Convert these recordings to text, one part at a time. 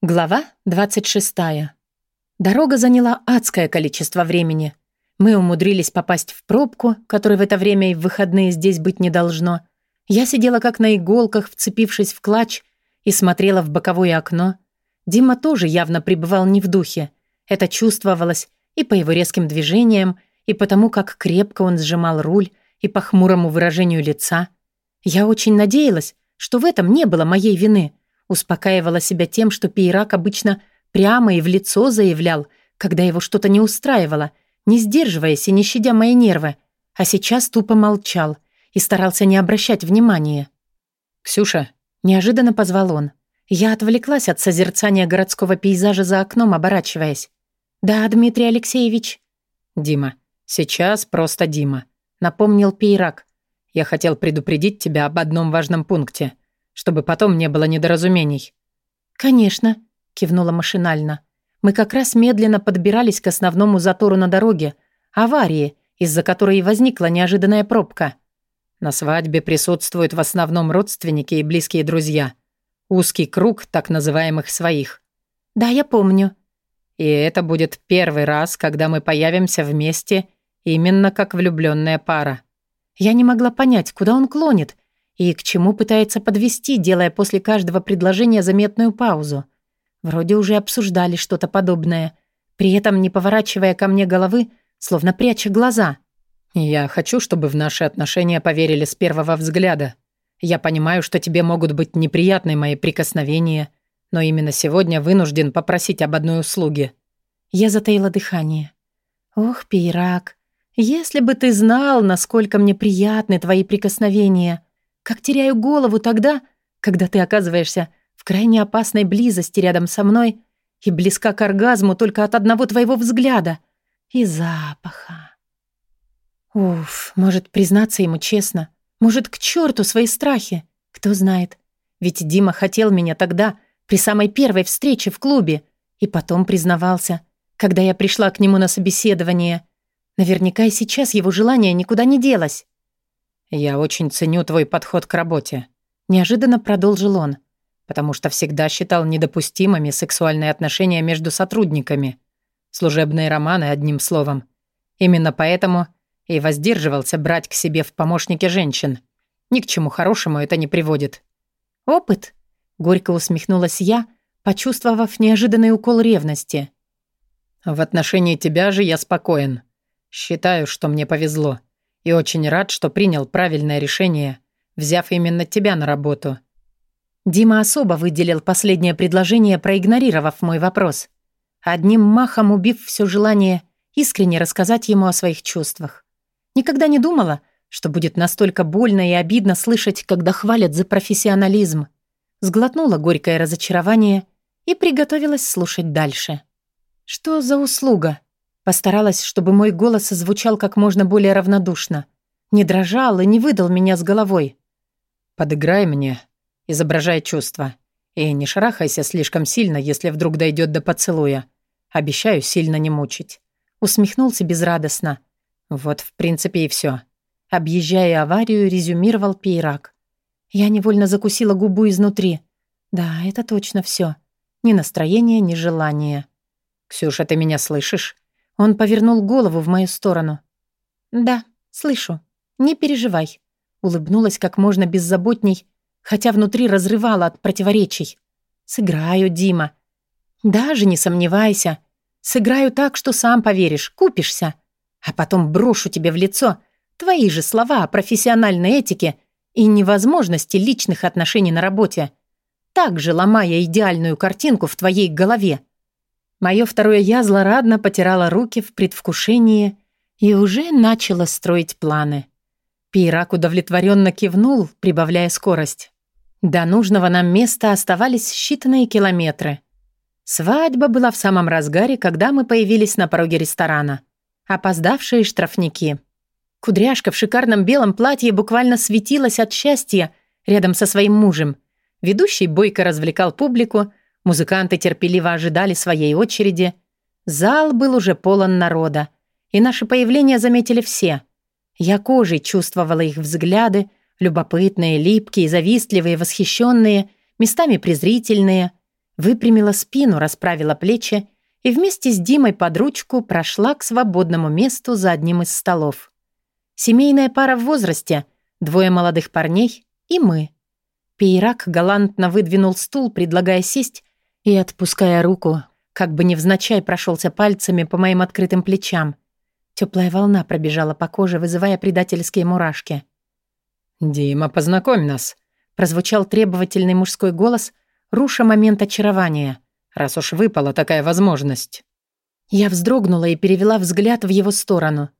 Глава 26. Дорога заняла адское количество времени. Мы умудрились попасть в пробку, которой в это время и в выходные здесь быть не должно. Я сидела как на иголках, вцепившись в клатч, и смотрела в боковое окно. Дима тоже явно пребывал не в духе. Это чувствовалось и по его резким движениям, и потому, как крепко он сжимал руль, и по хмурому выражению лица. Я очень надеялась, что в этом не было моей вины — Успокаивала себя тем, что Пейрак обычно прямо и в лицо заявлял, когда его что-то не устраивало, не сдерживаясь и не щадя мои нервы, а сейчас тупо молчал и старался не обращать внимания. «Ксюша», — неожиданно позвал он. Я отвлеклась от созерцания городского пейзажа за окном, оборачиваясь. «Да, Дмитрий Алексеевич». «Дима, сейчас просто Дима», — напомнил Пейрак. «Я хотел предупредить тебя об одном важном пункте чтобы потом не было недоразумений». «Конечно», — кивнула машинально. «Мы как раз медленно подбирались к основному затору на дороге, аварии, из-за которой и возникла неожиданная пробка». «На свадьбе присутствуют в основном родственники и близкие друзья. Узкий круг так называемых своих». «Да, я помню». «И это будет первый раз, когда мы появимся вместе именно как влюбленная пара». Я не могла понять, куда он клонит, и к чему пытается подвести, делая после каждого предложения заметную паузу. Вроде уже обсуждали что-то подобное, при этом не поворачивая ко мне головы, словно пряча глаза. «Я хочу, чтобы в наши отношения поверили с первого взгляда. Я понимаю, что тебе могут быть неприятны мои прикосновения, но именно сегодня вынужден попросить об одной услуге». Я затаила дыхание. «Ох, пирак, если бы ты знал, насколько мне приятны твои прикосновения!» Как теряю голову тогда, когда ты оказываешься в крайне опасной близости рядом со мной и близка к оргазму только от одного твоего взгляда и запаха. Уф, может, признаться ему честно. Может, к черту свои страхи. Кто знает. Ведь Дима хотел меня тогда, при самой первой встрече в клубе, и потом признавался, когда я пришла к нему на собеседование. Наверняка и сейчас его желание никуда не делось. «Я очень ценю твой подход к работе», — неожиданно продолжил он, потому что всегда считал недопустимыми сексуальные отношения между сотрудниками. Служебные романы, одним словом. Именно поэтому и воздерживался брать к себе в помощники женщин. Ни к чему хорошему это не приводит. «Опыт?» — горько усмехнулась я, почувствовав неожиданный укол ревности. «В отношении тебя же я спокоен. Считаю, что мне повезло и очень рад, что принял правильное решение, взяв именно тебя на работу». Дима особо выделил последнее предложение, проигнорировав мой вопрос. Одним махом убив все желание искренне рассказать ему о своих чувствах. Никогда не думала, что будет настолько больно и обидно слышать, когда хвалят за профессионализм. Сглотнула горькое разочарование и приготовилась слушать дальше. «Что за услуга?» Постаралась, чтобы мой голос звучал как можно более равнодушно. Не дрожал и не выдал меня с головой. «Подыграй мне, изображай чувства. И не шарахайся слишком сильно, если вдруг дойдет до поцелуя. Обещаю сильно не мучить». Усмехнулся безрадостно. Вот, в принципе, и все. Объезжая аварию, резюмировал Пейрак. Я невольно закусила губу изнутри. Да, это точно все. Ни настроения, ни желания. «Ксюша, ты меня слышишь?» Он повернул голову в мою сторону. «Да, слышу. Не переживай». Улыбнулась как можно беззаботней, хотя внутри разрывала от противоречий. «Сыграю, Дима. Даже не сомневайся. Сыграю так, что сам поверишь, купишься. А потом брошу тебе в лицо твои же слова о профессиональной этике и невозможности личных отношений на работе, также ломая идеальную картинку в твоей голове. Мое второе «я» злорадно потирала руки в предвкушении и уже начала строить планы. Пирак удовлетворенно кивнул, прибавляя скорость. До нужного нам места оставались считанные километры. Свадьба была в самом разгаре, когда мы появились на пороге ресторана. Опоздавшие штрафники. Кудряшка в шикарном белом платье буквально светилась от счастья рядом со своим мужем. Ведущий бойко развлекал публику, Музыканты терпеливо ожидали своей очереди. Зал был уже полон народа, и наше появление заметили все. Я кожей чувствовала их взгляды, любопытные, липкие, завистливые, восхищенные, местами презрительные. выпрямила спину, расправила плечи и вместе с Димой под ручку прошла к свободному месту за одним из столов. Семейная пара в возрасте, двое молодых парней и мы. Пейрак галантно выдвинул стул, предлагая сесть, и, отпуская руку, как бы невзначай прошелся пальцами по моим открытым плечам. Теплая волна пробежала по коже, вызывая предательские мурашки. «Дима, познакомь нас», — прозвучал требовательный мужской голос, руша момент очарования, раз уж выпала такая возможность. Я вздрогнула и перевела взгляд в его сторону.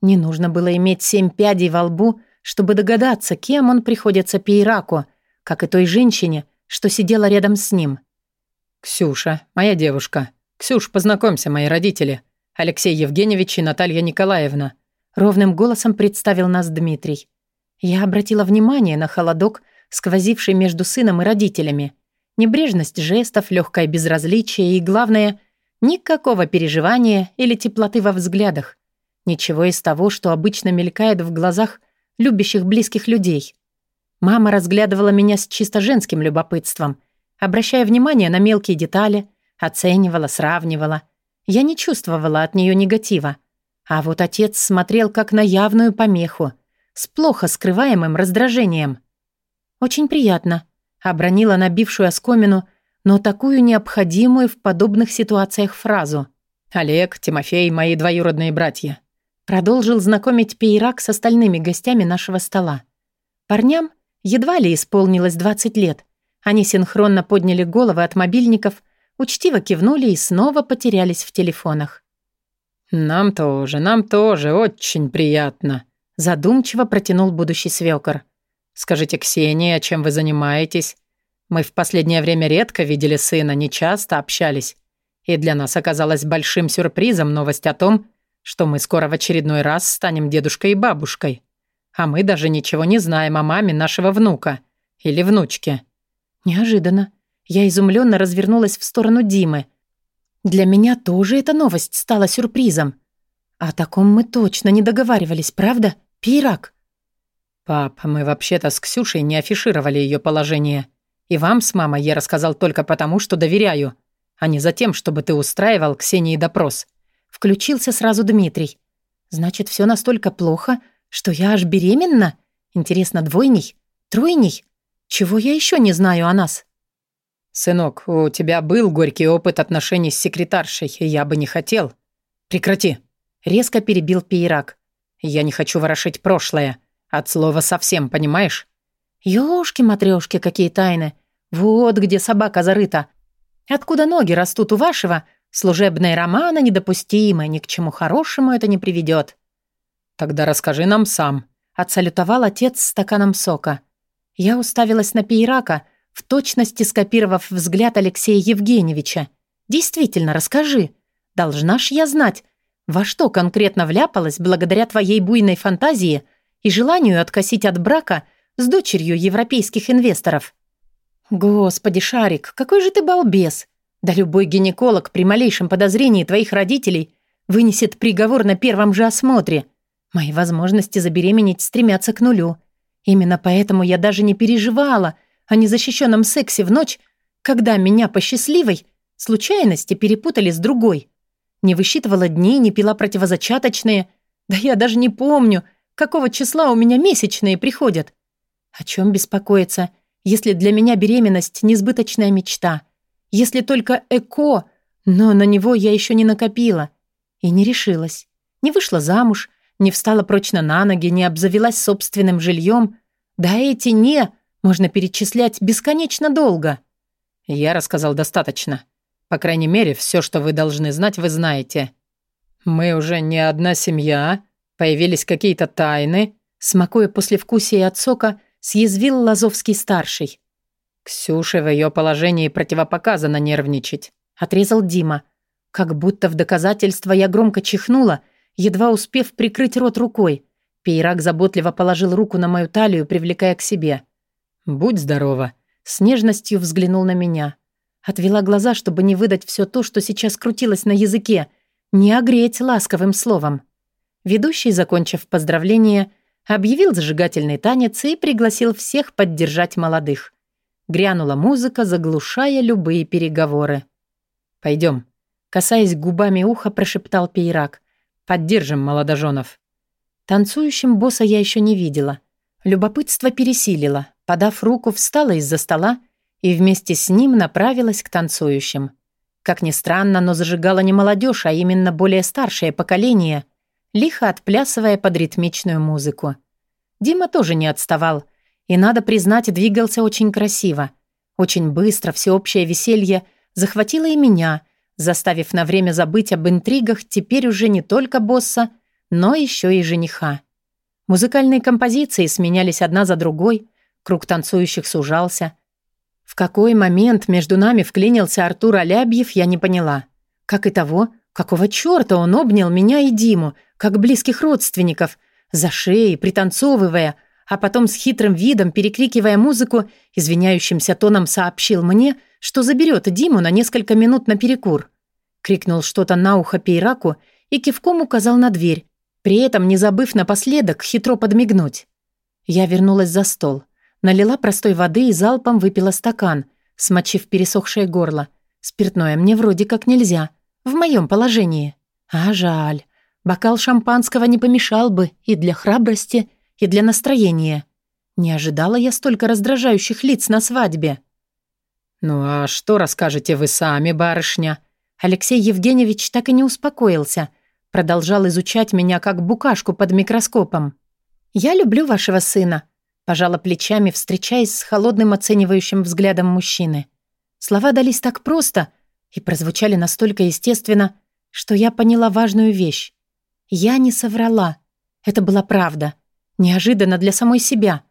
Не нужно было иметь семь пядей во лбу, чтобы догадаться, кем он приходится Пейраку, как и той женщине, что сидела рядом с ним. «Ксюша, моя девушка. Ксюш, познакомься, мои родители. Алексей Евгеньевич и Наталья Николаевна». Ровным голосом представил нас Дмитрий. Я обратила внимание на холодок, сквозивший между сыном и родителями. Небрежность жестов, легкое безразличие и, главное, никакого переживания или теплоты во взглядах. Ничего из того, что обычно мелькает в глазах любящих близких людей. Мама разглядывала меня с чисто женским любопытством, обращая внимание на мелкие детали, оценивала, сравнивала. Я не чувствовала от нее негатива. А вот отец смотрел как на явную помеху, с плохо скрываемым раздражением. «Очень приятно», — обронила набившую оскомину, но такую необходимую в подобных ситуациях фразу. «Олег, Тимофей, мои двоюродные братья», продолжил знакомить Пейрак с остальными гостями нашего стола. Парням едва ли исполнилось 20 лет, они синхронно подняли головы от мобильников, учтиво кивнули и снова потерялись в телефонах. «Нам тоже, нам тоже очень приятно», — задумчиво протянул будущий свёкор. «Скажите, Ксения, чем вы занимаетесь? Мы в последнее время редко видели сына, не часто общались. И для нас оказалась большим сюрпризом новость о том, что мы скоро в очередной раз станем дедушкой и бабушкой. А мы даже ничего не знаем о маме нашего внука или внучке. Неожиданно. Я изумленно развернулась в сторону Димы. Для меня тоже эта новость стала сюрпризом. О таком мы точно не договаривались, правда, Пирак? Пап, мы вообще-то с Ксюшей не афишировали ее положение. И вам с мамой я рассказал только потому, что доверяю, а не за тем, чтобы ты устраивал Ксении допрос. Включился сразу Дмитрий. Значит, все настолько плохо, что я аж беременна? Интересно, двойней? Тройней? Чего я еще не знаю о нас? Сынок, у тебя был горький опыт отношений с секретаршей, и я бы не хотел. Прекрати. Резко перебил Пейрак. Я не хочу ворошить прошлое. От слова совсем, понимаешь? Ёшки-матрёшки, какие тайны. Вот где собака зарыта. Откуда ноги растут у вашего? Служебные романы недопустимы, ни к чему хорошему это не приведет. Тогда расскажи нам сам. Отсалютовал отец стаканом сока. Я уставилась на Пейрака, в точности скопировав взгляд Алексея Евгеньевича. «Действительно, расскажи. Должна ж я знать, во что конкретно вляпалась благодаря твоей буйной фантазии и желанию откосить от брака с дочерью европейских инвесторов?» «Господи, Шарик, какой же ты балбес! Да любой гинеколог при малейшем подозрении твоих родителей вынесет приговор на первом же осмотре. Мои возможности забеременеть стремятся к нулю. Именно поэтому я даже не переживала о незащищенном сексе в ночь, когда меня по счастливой случайности перепутали с другой. Не высчитывала дни, не пила противозачаточные. Да я даже не помню, какого числа у меня месячные приходят. О чем беспокоиться, если для меня беременность — несбыточная мечта? Если только ЭКО, но на него я еще не накопила. И не решилась. Не вышла замуж, не встала прочно на ноги, не обзавелась собственным жильем. Да эти «не» можно перечислять бесконечно долго. Я рассказал достаточно. По крайней мере, все, что вы должны знать, вы знаете. Мы уже не одна семья, появились какие-то тайны. Смакуя послевкусие от сока, съязвил Лазовский-старший. Ксюше в ее положении противопоказано нервничать. Отрезал Дима. Как будто в доказательство я громко чихнула — едва успев прикрыть рот рукой. Пейрак заботливо положил руку на мою талию, привлекая к себе. «Будь здорова», — с нежностью взглянул на меня. Отвела глаза, чтобы не выдать все то, что сейчас крутилось на языке, не огреть ласковым словом. Ведущий, закончив поздравление, объявил зажигательный танец и пригласил всех поддержать молодых. Грянула музыка, заглушая любые переговоры. Пойдем. Касаясь губами уха, прошептал Пейрак. Поддержим молодоженов. Танцующим босса я еще не видела. Любопытство пересилило. Подав руку, встала из-за стола и вместе с ним направилась к танцующим. Как ни странно, но зажигала не молодежь, а именно более старшее поколение, лихо отплясывая под ритмичную музыку. Дима тоже не отставал, и, надо признать, двигался очень красиво. Очень быстро всеобщее веселье захватило и меня, заставив на время забыть об интригах теперь уже не только босса, но еще и жениха. Музыкальные композиции сменялись одна за другой, круг танцующих сужался — в какой момент между нами вклинился Артур Алябьев, я не поняла. Как и того, какого чёрта он обнял меня и Диму, как близких родственников, за шеей, пританцовывая, а потом с хитрым видом, перекрикивая музыку, извиняющимся тоном сообщил мне, что заберет Диму на несколько минут на перекур. Крикнул что-то на ухо Пейраку и кивком указал на дверь, при этом не забыв напоследок хитро подмигнуть. Я вернулась за стол. Налила простой воды и залпом выпила стакан, смочив пересохшее горло. Спиртное мне вроде как нельзя. В моем положении. А жаль. Бокал шампанского не помешал бы и для храбрости, и для настроения. Не ожидала я столько раздражающих лиц на свадьбе. «Ну а что расскажете вы сами, барышня?» Алексей Евгеньевич так и не успокоился. Продолжал изучать меня как букашку под микроскопом. «Я люблю вашего сына», Пожала плечами, встречаясь с холодным оценивающим взглядом мужчины. Слова дались так просто и прозвучали настолько естественно, что я поняла важную вещь. Я не соврала. Это была правда. Неожиданно для самой себя.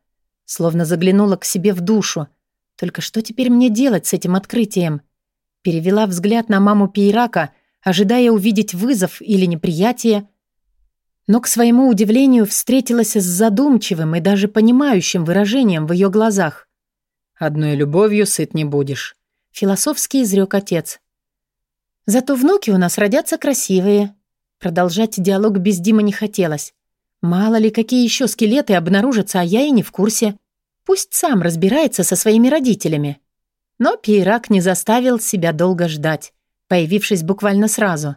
Словно заглянула к себе в душу. Только что теперь мне делать с этим открытием? Перевела взгляд на маму Пейрака, ожидая увидеть вызов или неприятие, но, к своему удивлению, встретилась с задумчивым и даже понимающим выражением в ее глазах. «Одной любовью сыт не будешь», — философски изрек отец. «Зато внуки у нас родятся красивые». Продолжать диалог без Димы не хотелось. Мало ли, какие еще скелеты обнаружатся, а я и не в курсе. Пусть сам разбирается со своими родителями. Но Пейрак не заставил себя долго ждать, появившись буквально сразу.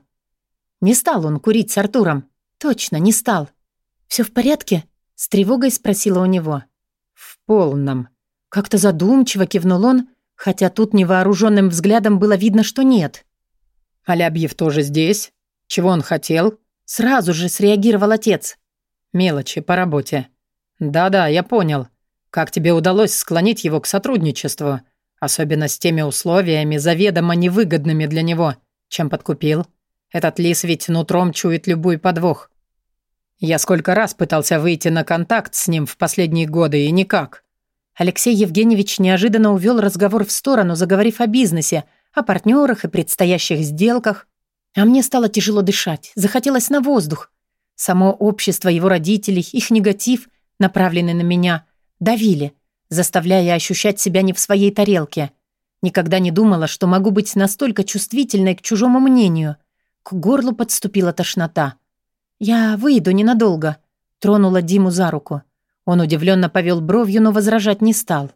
Не стал он курить с Артуром. Точно, не стал. Все в порядке?» — с тревогой спросила у него. «В полном». Как-то задумчиво кивнул он, хотя тут невооруженным взглядом было видно, что нет. «Алябьев тоже здесь? Чего он хотел?» Сразу же среагировал отец. «Мелочи по работе». «Да-да, я понял. Как тебе удалось склонить его к сотрудничеству? Особенно с теми условиями, заведомо невыгодными для него. Чем подкупил?» Этот лис ведь нутром чует любой подвох. Я сколько раз пытался выйти на контакт с ним в последние годы, и никак. Алексей Евгеньевич неожиданно увел разговор в сторону, заговорив о бизнесе, о партнерах и предстоящих сделках. А мне стало тяжело дышать, захотелось на воздух. Само общество его родителей, их негатив, направленный на меня, давили, заставляя ощущать себя не в своей тарелке. Никогда не думала, что могу быть настолько чувствительной к чужому мнению – к горлу подступила тошнота. «Я выйду ненадолго», — тронула Диму за руку. Он удивленно повел бровью, но возражать не стал.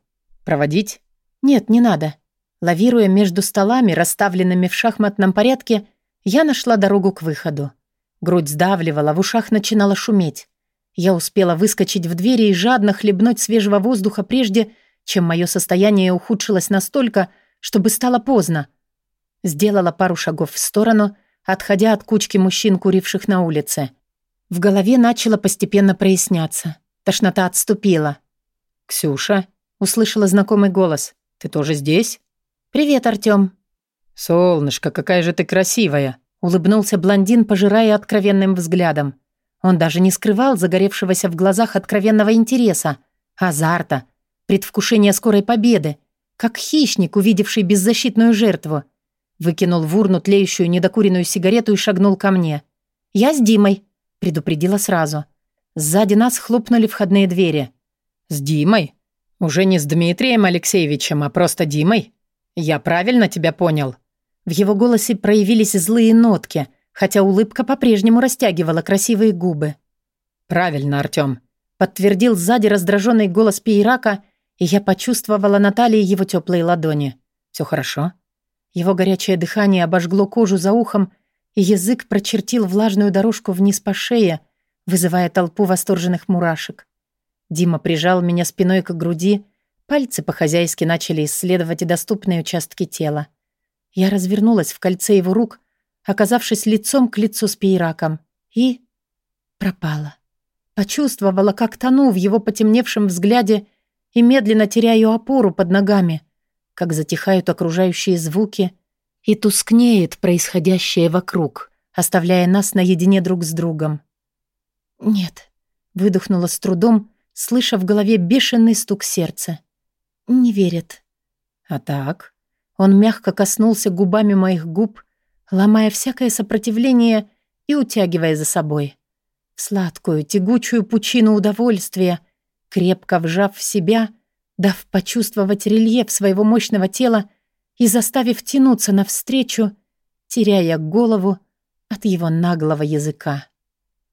«Проводить?» «Нет, не надо». Лавируя между столами, расставленными в шахматном порядке, я нашла дорогу к выходу. Грудь сдавливала, в ушах начинала шуметь. Я успела выскочить в двери и жадно хлебнуть свежего воздуха прежде, чем мое состояние ухудшилось настолько, чтобы стало поздно. Сделала пару шагов в сторону отходя от кучки мужчин, куривших на улице. В голове начало постепенно проясняться. Тошнота отступила. «Ксюша?» — услышала знакомый голос. «Ты тоже здесь?» «Привет, Артём». «Солнышко, какая же ты красивая!» — улыбнулся блондин, пожирая откровенным взглядом. Он даже не скрывал загоревшегося в глазах откровенного интереса, азарта, предвкушения скорой победы, как хищник, увидевший беззащитную жертву. Выкинул в урну тлеющую недокуренную сигарету и шагнул ко мне. «Я с Димой», — предупредила сразу. Сзади нас хлопнули входные двери. «С Димой? Уже не с Дмитрием Алексеевичем, а просто Димой? Я правильно тебя понял?» В его голосе проявились злые нотки, хотя улыбка по-прежнему растягивала красивые губы. «Правильно, Артём», — подтвердил сзади раздраженный голос Пейрака, и я почувствовала на талии его теплые ладони. Все хорошо?» Его горячее дыхание обожгло кожу за ухом, и язык прочертил влажную дорожку вниз по шее, вызывая толпу восторженных мурашек. Дима прижал меня спиной к груди, пальцы по-хозяйски начали исследовать доступные участки тела. Я развернулась в кольце его рук, оказавшись лицом к лицу с Пейраком, и пропала. Почувствовала, как тону в его потемневшем взгляде и медленно теряю опору под ногами, как затихают окружающие звуки и тускнеет происходящее вокруг, оставляя нас наедине друг с другом. «Нет», — выдохнула с трудом, слыша в голове бешеный стук сердца. «Не верит». «А так?» Он мягко коснулся губами моих губ, ломая всякое сопротивление и утягивая за собой. Сладкую, тягучую пучину удовольствия, крепко вжав в себя, дав почувствовать рельеф своего мощного тела и заставив тянуться навстречу, теряя голову от его наглого языка.